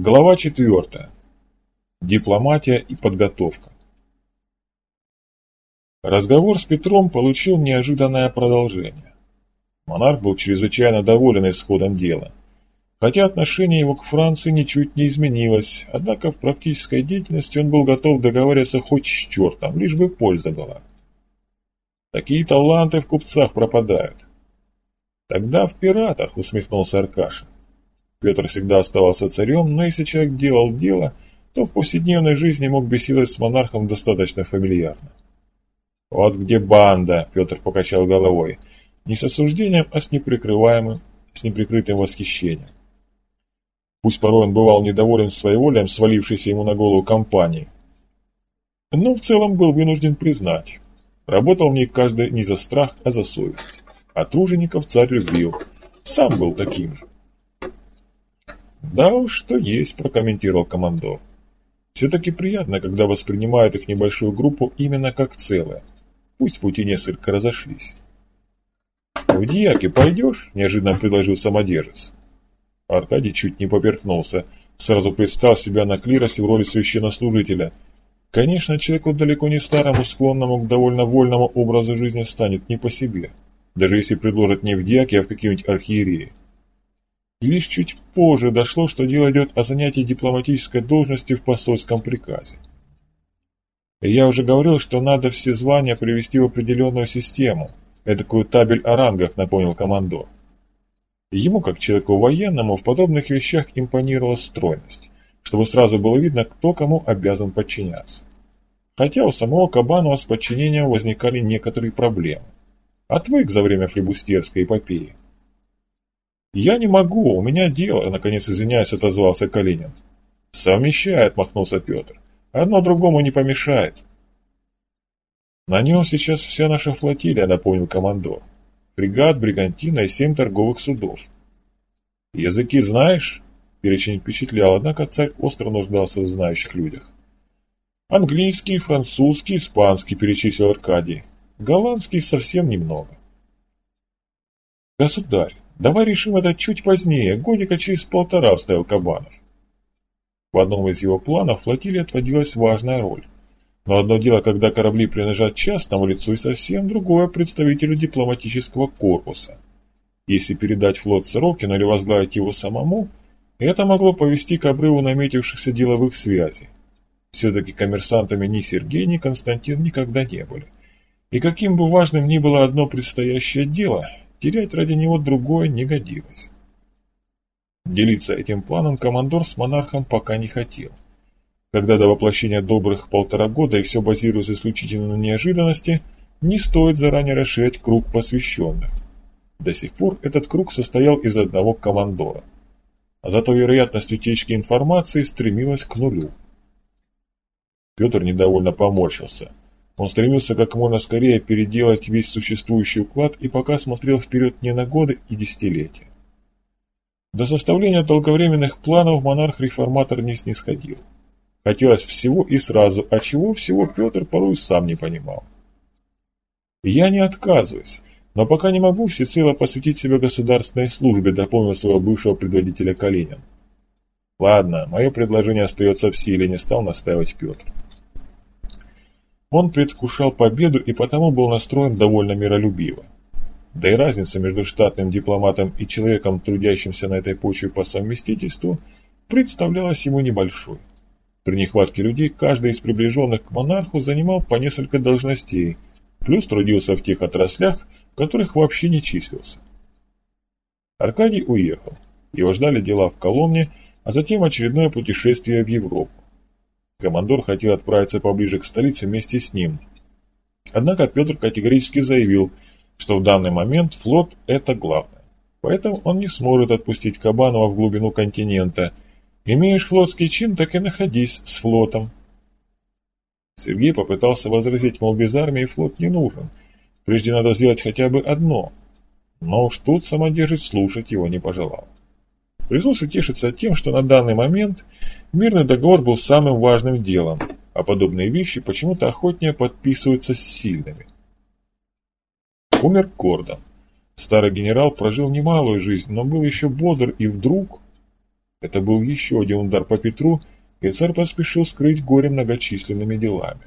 Глава 4. Дипломатия и подготовка. Разговор с Петром получил неожиданное продолжение. Монарх был чрезвычайно доволен исходом дела. Хотя отношение его к Франции ничуть не изменилось, однако в практической деятельности он был готов договариваться хоть с чертом, лишь бы польза была. Такие таланты в купцах пропадают. Тогда в пиратах, усмехнулся Аркаша. Петр всегда оставался царем, но если человек делал дело, то в повседневной жизни мог беседовать с монархом достаточно фамильярно. «Вот где банда!» – Петр покачал головой. Не с осуждением, а с неприкрываемым, с неприкрытым восхищением. Пусть порой он бывал недоволен своеволием, свалившейся ему на голову компании, но в целом был вынужден признать. Работал в ней каждый не за страх, а за совесть. А тружеников царь любил. Сам был таким же. «Да уж, что есть», – прокомментировал командор. «Все-таки приятно, когда воспринимают их небольшую группу именно как целое. Пусть пути несколько разошлись». «В дьяки пойдешь?» – неожиданно предложил самодержец. Аркадий чуть не поперхнулся, сразу представил себя на клиросе в роли священнослужителя. Конечно, человеку далеко не старому, склонному к довольно вольному образу жизни станет не по себе, даже если предложат не в дьяки, а в какие-нибудь архиереи. Лишь чуть позже дошло, что дело идет о занятии дипломатической должности в посольском приказе. Я уже говорил, что надо все звания привести в определенную систему, эдакую табель о рангах, напомнил командор. Ему, как человеку военному, в подобных вещах импонировала стройность, чтобы сразу было видно, кто кому обязан подчиняться. Хотя у самого Кабанова с подчинением возникали некоторые проблемы. Отвык за время флебустерской эпопеи. «Я не могу, у меня дело», — наконец извиняясь, отозвался Калинин. «Совмещает», — махнулся Петр. «Одно другому не помешает». «На нем сейчас вся наша флотилия», — напомнил командор. «Фрегат, бригантина и семь торговых судов». «Языки знаешь?» — перечень впечатлял, однако царь остро нуждался в знающих людях. «Английский, французский, испанский», — перечислил Аркадий. «Голландский совсем немного». «Государь, Давай решим это чуть позднее, годика через полтора, вставил Кабанов. В одном из его планов флотилии отводилась важная роль. Но одно дело, когда корабли принадлежат частному лицу, и совсем другое представителю дипломатического корпуса. Если передать флот Сорокину или возглавить его самому, это могло повести к обрыву наметившихся деловых связей. Все-таки коммерсантами ни Сергей, ни Константин никогда не были. И каким бы важным ни было одно предстоящее дело, терять ради него другое не годилось. Делиться этим планом командор с монархом пока не хотел. Когда до воплощения добрых полтора года и все базируется исключительно на неожиданности, не стоит заранее расширять круг посвященных. До сих пор этот круг состоял из одного командора. А зато вероятность утечки информации стремилась к нулю. Петр недовольно поморщился. Он стремился как можно скорее переделать весь существующий уклад и пока смотрел вперед не на годы и десятилетия. До составления долговременных планов монарх-реформатор не снисходил. Хотелось всего и сразу, а чего всего Петр порой сам не понимал. «Я не отказываюсь, но пока не могу всецело посвятить себя государственной службе», дополнил своего бывшего предводителя Калинин. «Ладно, мое предложение остается в силе», не стал настаивать Петр. Он предвкушал победу и потому был настроен довольно миролюбиво. Да и разница между штатным дипломатом и человеком, трудящимся на этой почве по совместительству, представлялась ему небольшой. При нехватке людей каждый из приближенных к монарху занимал по несколько должностей, плюс трудился в тех отраслях, в которых вообще не числился. Аркадий уехал. Его ждали дела в Коломне, а затем очередное путешествие в Европу. Командор хотел отправиться поближе к столице вместе с ним. Однако Петр категорически заявил, что в данный момент флот – это главное. Поэтому он не сможет отпустить Кабанова в глубину континента. Имеешь флотский чин, так и находись с флотом. Сергей попытался возразить, мол, без армии флот не нужен. Прежде надо сделать хотя бы одно. Но уж тут самодержец слушать его не пожелал. Пришлось утешиться тем, что на данный момент мирный договор был самым важным делом, а подобные вещи почему-то охотнее подписываются с сильными. Умер Гордон. Старый генерал прожил немалую жизнь, но был еще бодр и вдруг... Это был еще один удар по Петру, и царь поспешил скрыть горе многочисленными делами.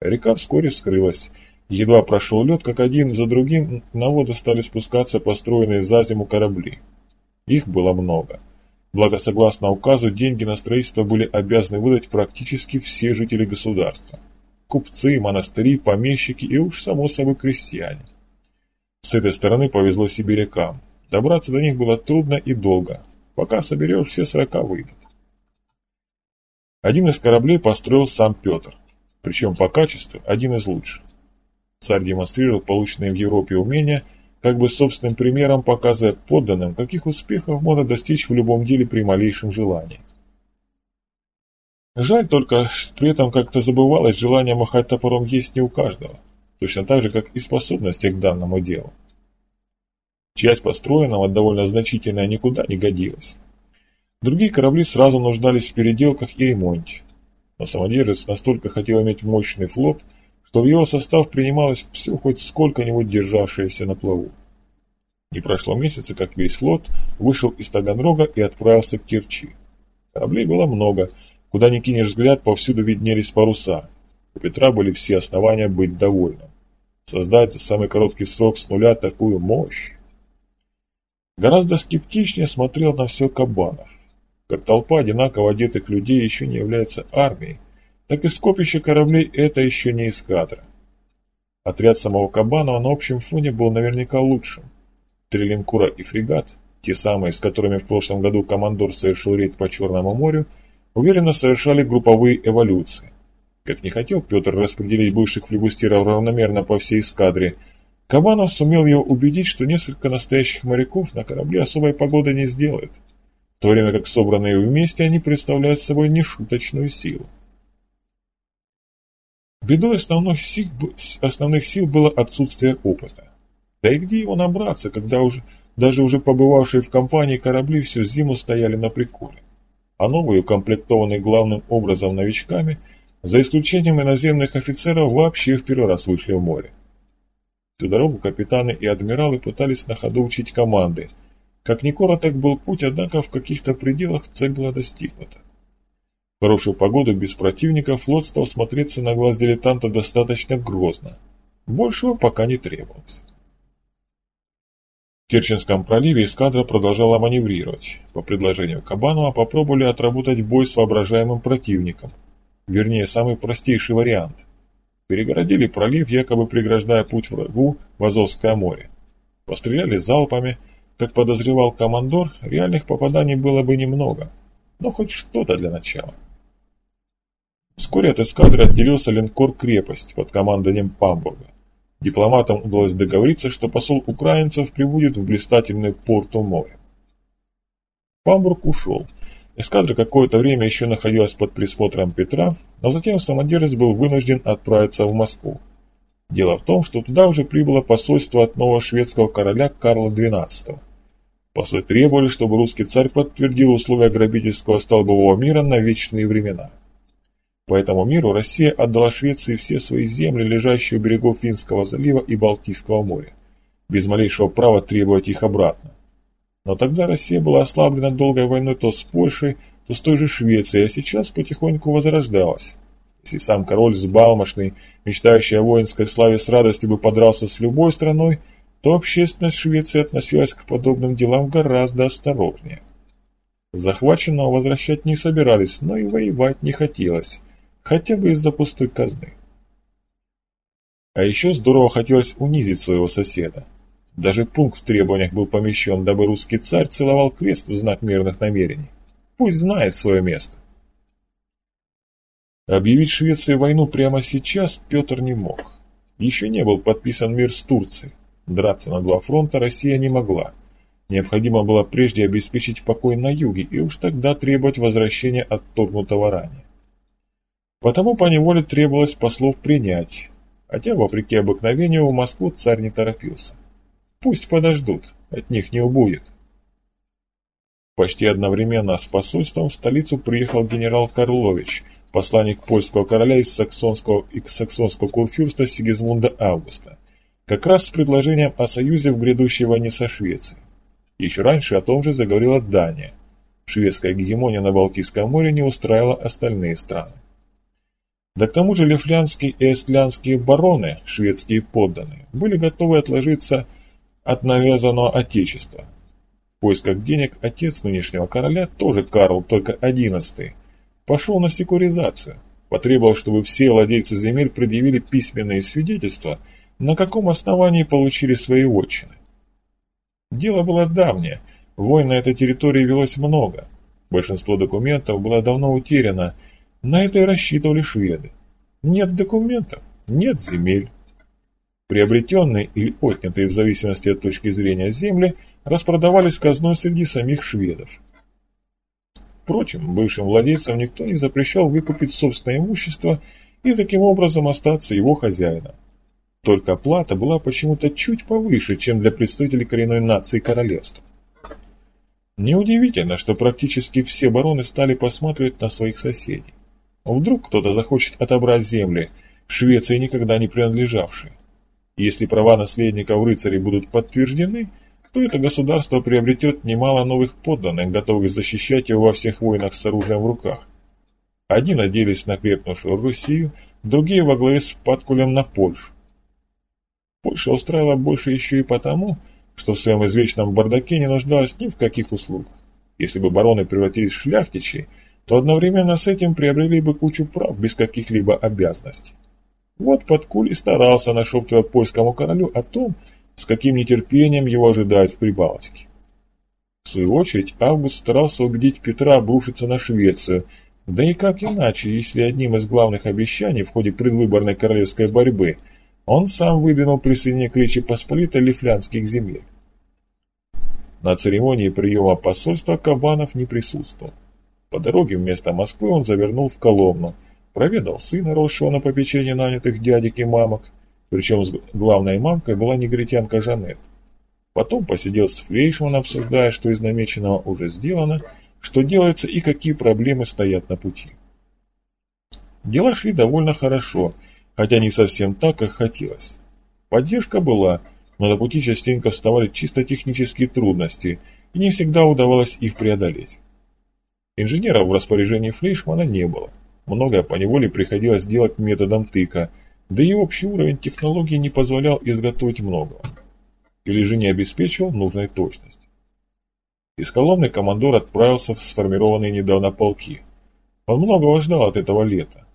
Река вскоре вскрылась. Едва прошел лед, как один за другим на воду стали спускаться построенные за зиму корабли. Их было много. Благо, согласно указу, деньги на строительство были обязаны выдать практически все жители государства. Купцы, монастыри, помещики и уж само собой крестьяне. С этой стороны повезло сибирякам. Добраться до них было трудно и долго. Пока соберешь, все срока выйдут. Один из кораблей построил сам Петр, причем по качеству один из лучших. Царь демонстрировал полученные в Европе умения, как бы собственным примером показывая подданным, каких успехов можно достичь в любом деле при малейшем желании. Жаль только, что при этом как-то забывалось, желание махать топором есть не у каждого, точно так же, как и способности к данному делу. Часть построенного, довольно значительная, никуда не годилась. Другие корабли сразу нуждались в переделках и ремонте. Но самодержец настолько хотел иметь мощный флот, что в его состав принималось все хоть сколько-нибудь державшееся на плаву. Не прошло месяца, как весь флот вышел из Таганрога и отправился к Керчи. Кораблей было много, куда ни кинешь взгляд, повсюду виднелись паруса. У Петра были все основания быть довольным. Создать за самый короткий срок с нуля такую мощь. Гораздо скептичнее смотрел на все Кабанов. Как толпа одинаково одетых людей еще не является армией, так и скопище кораблей это еще не эскадра. Отряд самого Кабанова на общем фоне был наверняка лучшим. Три линкора и фрегат, те самые, с которыми в прошлом году командор совершил рейд по Черному морю, уверенно совершали групповые эволюции. Как не хотел Петр распределить бывших флебустеров равномерно по всей эскадре, Кабанов сумел его убедить, что несколько настоящих моряков на корабле особой погоды не сделают, в то время как собранные вместе они представляют собой нешуточную силу. Бедой основных сил, основных сил было отсутствие опыта. Да и где его набраться, когда уже, даже уже побывавшие в компании корабли всю зиму стояли на приколе, а новые, укомплектованные главным образом новичками, за исключением иноземных офицеров, вообще в первый раз вышли в море. Всю дорогу капитаны и адмиралы пытались на ходу учить команды. Как ни короток был путь, однако в каких-то пределах цель была достигнута. Хорошую погоду без противника флот стал смотреться на глаз дилетанта достаточно грозно. Большего пока не требовалось. В Керченском проливе эскадра продолжала маневрировать. По предложению Кабанова попробовали отработать бой с воображаемым противником. Вернее, самый простейший вариант – перегородили пролив, якобы преграждая путь врагу в Азовское море. Постреляли залпами, как подозревал командор, реальных попаданий было бы немного, но хоть что-то для начала. Вскоре от эскадры отделился линкор «Крепость» под командованием Памбурга. Дипломатам удалось договориться, что посол украинцев прибудет в блистательный у моря. Памбург ушел, Эскадра какое-то время еще находилась под присмотром Петра, но затем самодержец был вынужден отправиться в Москву. Дело в том, что туда уже прибыло посольство от нового шведского короля Карла XII. Послы требовали, чтобы русский царь подтвердил условия грабительского столбового мира на вечные времена. По этому миру Россия отдала Швеции все свои земли, лежащие у берегов Финского залива и Балтийского моря, без малейшего права требовать их обратно. Но тогда Россия была ослаблена долгой войной то с Польшей, то с той же Швецией, а сейчас потихоньку возрождалась. Если сам король взбалмошный, мечтающий о воинской славе с радостью бы подрался с любой страной, то общественность Швеции относилась к подобным делам гораздо осторожнее. Захваченного возвращать не собирались, но и воевать не хотелось, хотя бы из-за пустой казны. А еще здорово хотелось унизить своего соседа. Даже пункт в требованиях был помещен, дабы русский царь целовал крест в знак мирных намерений. Пусть знает свое место. Объявить Швеции войну прямо сейчас Петр не мог. Еще не был подписан мир с Турцией. Драться на два фронта Россия не могла. Необходимо было прежде обеспечить покой на юге и уж тогда требовать возвращения отторгнутого ранее. Потому по неволе требовалось послов принять, хотя, вопреки обыкновению, в Москву царь не торопился. Пусть подождут, от них не убудет. Почти одновременно с посольством в столицу приехал генерал Карлович, посланник польского короля из саксонского и саксонского курфюрста Сигизмунда Августа, как раз с предложением о союзе в грядущей войне со Швецией. Еще раньше о том же заговорила Дания. Шведская гегемония на Балтийском море не устраивала остальные страны. Да к тому же лифлянские и эстлянские бароны, шведские подданные, были готовы отложиться от навязанного отечества. В поисках денег отец нынешнего короля, тоже Карл, только одиннадцатый, пошел на секуризацию, потребовал, чтобы все владельцы земель предъявили письменные свидетельства, на каком основании получили свои отчины. Дело было давнее, войн на этой территории велось много, большинство документов было давно утеряно, на это и рассчитывали шведы. Нет документов, нет земель. Приобретенные или отнятые в зависимости от точки зрения земли распродавались казной среди самих шведов. Впрочем, бывшим владельцам никто не запрещал выкупить собственное имущество и таким образом остаться его хозяином. Только плата была почему-то чуть повыше, чем для представителей коренной нации королевства. Неудивительно, что практически все бароны стали посматривать на своих соседей. Вдруг кто-то захочет отобрать земли, Швеции никогда не принадлежавшие. Если права наследников рыцарей будут подтверждены, то это государство приобретет немало новых подданных, готовых защищать его во всех войнах с оружием в руках. Одни надеялись на крепнувшую Россию, другие во главе с Паткулем на Польшу. Польша устраивала больше еще и потому, что в своем извечном бардаке не нуждалась ни в каких услугах. Если бы бароны превратились в шляхтичей, то одновременно с этим приобрели бы кучу прав без каких-либо обязанностей. Вот Подкуль и старался нашептывать польскому королю о том, с каким нетерпением его ожидают в Прибалтике. В свою очередь Август старался убедить Петра обрушиться на Швецию, да и как иначе, если одним из главных обещаний в ходе предвыборной королевской борьбы он сам выдвинул присоединение к Речи Посполитой лифлянских земель. На церемонии приема посольства Кабанов не присутствовал. По дороге вместо Москвы он завернул в Коломну, проведал сына, росшего на попечении нанятых дядек и мамок, причем главной мамкой была негритянка Жанет. Потом посидел с Флейшманом, обсуждая, что из намеченного уже сделано, что делается и какие проблемы стоят на пути. Дела шли довольно хорошо, хотя не совсем так, как хотелось. Поддержка была, но на пути частенько вставали чисто технические трудности, и не всегда удавалось их преодолеть. Инженеров в распоряжении Флейшмана не было. Многое по неволе приходилось делать методом тыка, да и общий уровень технологий не позволял изготовить многого. Или же не обеспечивал нужной точности. Из Коломны командор отправился в сформированные недавно полки. Он многого ждал от этого лета.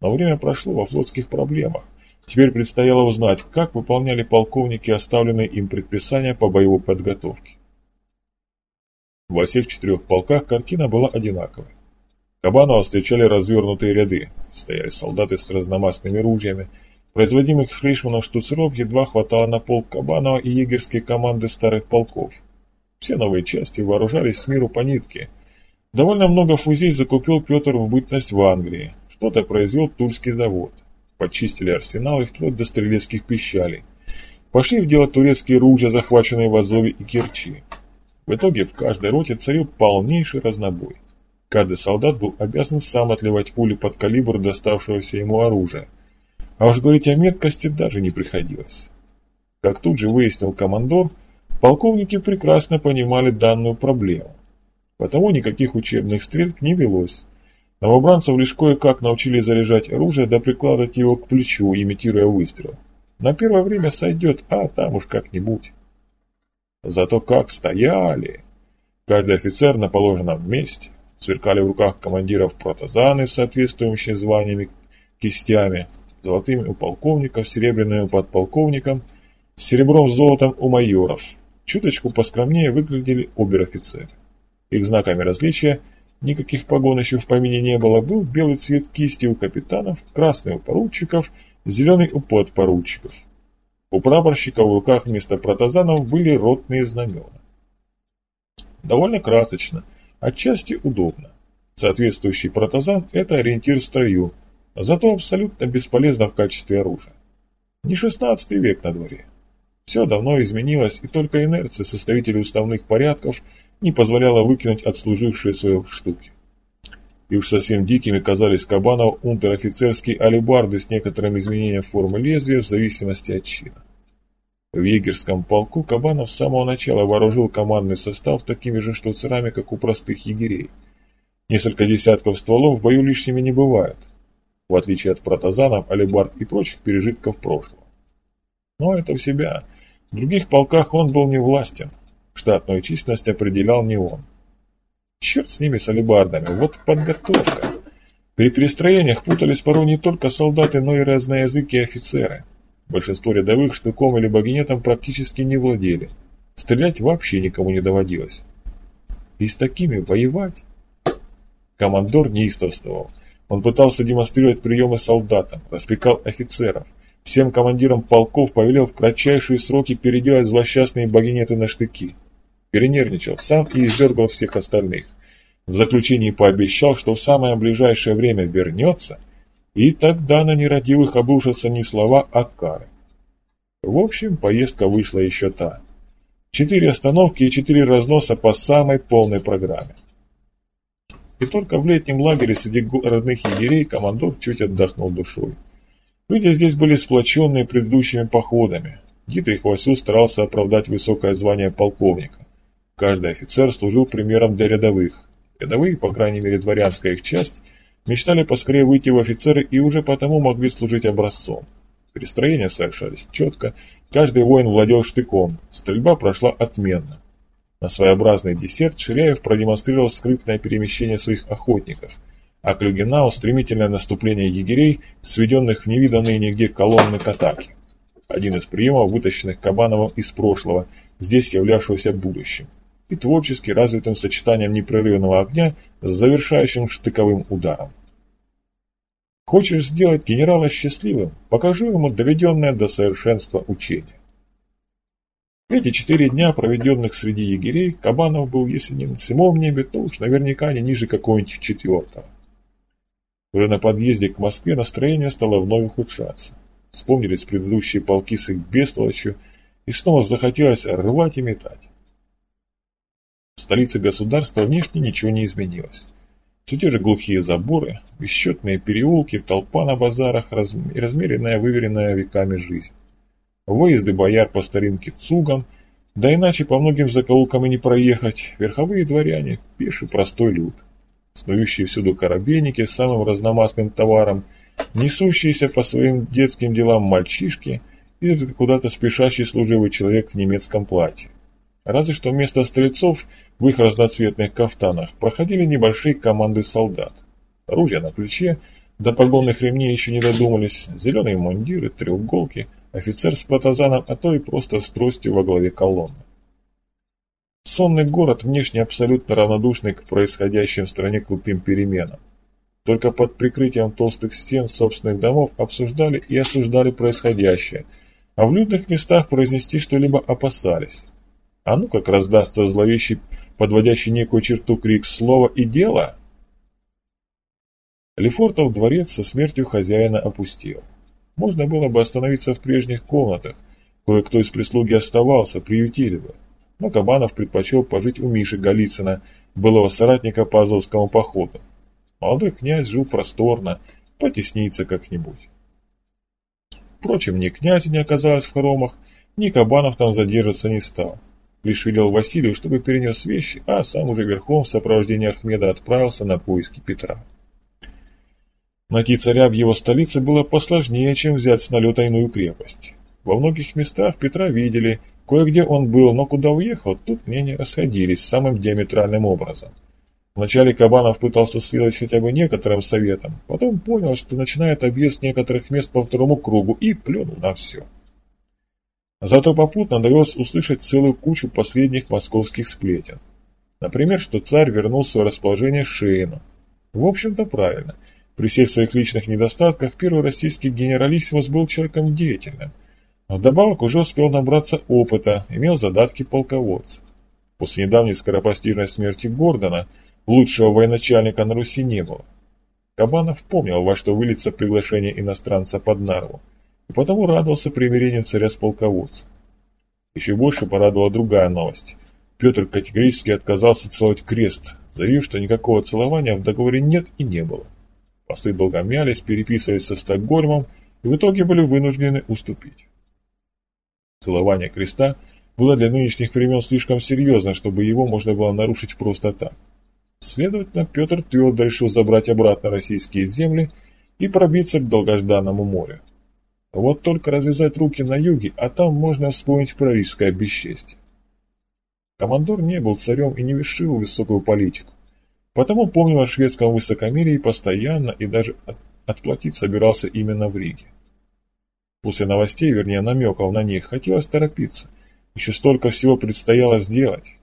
Но время прошло во флотских проблемах. Теперь предстояло узнать, как выполняли полковники оставленные им предписания по боевой подготовке. Во всех четырех полках картина была одинаковой. Кабанова встречали развернутые ряды. Стояли солдаты с разномастными ружьями. Производимых флейшманом штуцеров едва хватало на полк Кабанова и егерские команды старых полков. Все новые части вооружались с миру по нитке. Довольно много фузей закупил Петр в бытность в Англии. Что-то произвел Тульский завод. Почистили арсеналы вплоть до стрелецких пищалей. Пошли в дело турецкие ружья, захваченные в Азове и Керчи. В итоге в каждой роте царил полнейший разнобой. Каждый солдат был обязан сам отливать пули под калибр доставшегося ему оружия. А уж говорить о меткости даже не приходилось. Как тут же выяснил командор, полковники прекрасно понимали данную проблему. Потому никаких учебных стрельб не велось. Новобранцев лишь кое-как научили заряжать оружие да прикладывать его к плечу, имитируя выстрел. На первое время сойдет, а там уж как-нибудь. Зато как стояли! Каждый офицер на положенном месте, сверкали в руках командиров протазаны с соответствующими званиями кистями, золотыми у полковников, серебряными у подполковников, с серебром с золотом у майоров. Чуточку поскромнее выглядели обер-офицеры. Их знаками различия, никаких погон еще в помине не было, был белый цвет кисти у капитанов, красный у поручиков, зеленый у подпоручиков. У прапорщика в руках вместо протазанов были ротные знамена. Довольно красочно, отчасти удобно. Соответствующий протазан – это ориентир в строю, зато абсолютно бесполезно в качестве оружия. Не 16 век на дворе. Все давно изменилось, и только инерция составителей уставных порядков не позволяла выкинуть отслужившие свои штуки. И уж совсем дикими казались Кабанов унтер-офицерские алебарды с некоторым изменением формы лезвия в зависимости от чина. В егерском полку Кабанов с самого начала вооружил командный состав такими же штуцерами, как у простых егерей. Несколько десятков стволов в бою лишними не бывают, в отличие от протазанов, алибард и прочих пережитков прошлого. Но это в себя. В других полках он был не властен. Штатную численность определял не он. Черт с ними, с алибардами, вот подготовка. При перестроениях путались порой не только солдаты, но и разноязыкие офицеры. Большинство рядовых штыком или багинетом практически не владели. Стрелять вообще никому не доводилось. И с такими воевать? Командор неистовствовал. Он пытался демонстрировать приемы солдатам, распекал офицеров. Всем командирам полков повелел в кратчайшие сроки переделать злосчастные багинеты на штыки. Перенервничал сам и издергал всех остальных. В заключении пообещал, что в самое ближайшее время вернется – и тогда на нерадивых обрушатся не слова, а кары. В общем, поездка вышла еще та. Четыре остановки и четыре разноса по самой полной программе. И только в летнем лагере среди родных егерей командор чуть отдохнул душой. Люди здесь были сплоченные предыдущими походами. Дитрих Васю старался оправдать высокое звание полковника. Каждый офицер служил примером для рядовых. Рядовые, по крайней мере дворянская их часть – Мечтали поскорее выйти в офицеры и уже потому могли служить образцом. Перестроения совершались четко, каждый воин владел штыком, стрельба прошла отменно. На своеобразный десерт Ширяев продемонстрировал скрытное перемещение своих охотников, а Клюгенау стремительное наступление егерей, сведенных в невиданные нигде колонны к атаке. Один из приемов, вытащенных Кабановым из прошлого, здесь являвшегося будущим и творчески развитым сочетанием непрерывного огня с завершающим штыковым ударом. Хочешь сделать генерала счастливым, покажу ему доведенное до совершенства учение. Эти четыре дня, проведенных среди егерей, Кабанов был, если не на седьмом небе, то уж наверняка не ниже какого-нибудь четвертого. Уже на подъезде к Москве настроение стало вновь ухудшаться. Вспомнились предыдущие полки с их бестолочью, и снова захотелось рвать и метать. В столице государства внешне ничего не изменилось. Все те же глухие заборы, бесчетные переулки, толпа на базарах размеренная, выверенная веками жизнь. Выезды бояр по старинке цугам, да иначе по многим закоулкам и не проехать, верховые дворяне, пеший простой люд. Снующие всюду коробейники с самым разномастным товаром, несущиеся по своим детским делам мальчишки и куда-то спешащий служивый человек в немецком платье. Разве что вместо стрельцов в их разноцветных кафтанах проходили небольшие команды солдат. Оружие на плече, до погонных ремней еще не додумались, зеленые мундиры, треуголки, офицер с протазаном, а то и просто с тростью во главе колонны. Сонный город, внешне абсолютно равнодушный к происходящим в стране крутым переменам. Только под прикрытием толстых стен собственных домов обсуждали и осуждали происходящее, а в людных местах произнести что-либо опасались. А ну как раздастся зловещий, подводящий некую черту крик слова и дело. Лефортов дворец со смертью хозяина опустел. Можно было бы остановиться в прежних комнатах, кое-кто из прислуги оставался, приютили бы. Но Кабанов предпочел пожить у Миши Голицына, былого соратника по Азовскому походу. Молодой князь жил просторно, потесниться как-нибудь. Впрочем, ни князя не оказалось в хоромах, ни Кабанов там задержаться не стал. Лишь велел Василию, чтобы перенес вещи, а сам уже верхом в сопровождении Ахмеда отправился на поиски Петра. Найти царя в его столице было посложнее, чем взять с налета иную крепость. Во многих местах Петра видели, кое-где он был, но куда уехал, тут мнения расходились самым диаметральным образом. Вначале Кабанов пытался следовать хотя бы некоторым советам, потом понял, что начинает объезд некоторых мест по второму кругу и плюнул на все. Зато попутно довелось услышать целую кучу последних московских сплетен. Например, что царь вернул свое расположение Шейну. В общем-то правильно. При всех своих личных недостатках первый российский генералиссимус был человеком деятельным. Вдобавок уже успел набраться опыта, имел задатки полководца. После недавней скоропостижной смерти Гордона лучшего военачальника на Руси не было. Кабанов помнил, во что выльется приглашение иностранца под Нарву и потому радовался примирению царя с полководцем. Еще больше порадовала другая новость. Петр категорически отказался целовать крест, заявив, что никакого целования в договоре нет и не было. Послы долго мялись, переписывались со Стокгольмом и в итоге были вынуждены уступить. Целование креста было для нынешних времен слишком серьезно, чтобы его можно было нарушить просто так. Следовательно, Петр твердо решил забрать обратно российские земли и пробиться к долгожданному морю. Вот только развязать руки на юге, а там можно вспомнить про рижское бесчестие. Командор не был царем и не вершил высокую политику, потому помнил о шведском высокомерии постоянно и даже от, отплатить собирался именно в Риге. После новостей, вернее намеков на них, хотелось торопиться. Еще столько всего предстояло сделать.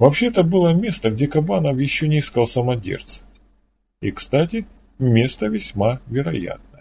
Вообще это было место, где Кабанов еще не искал самодержца. И, кстати, место весьма вероятно.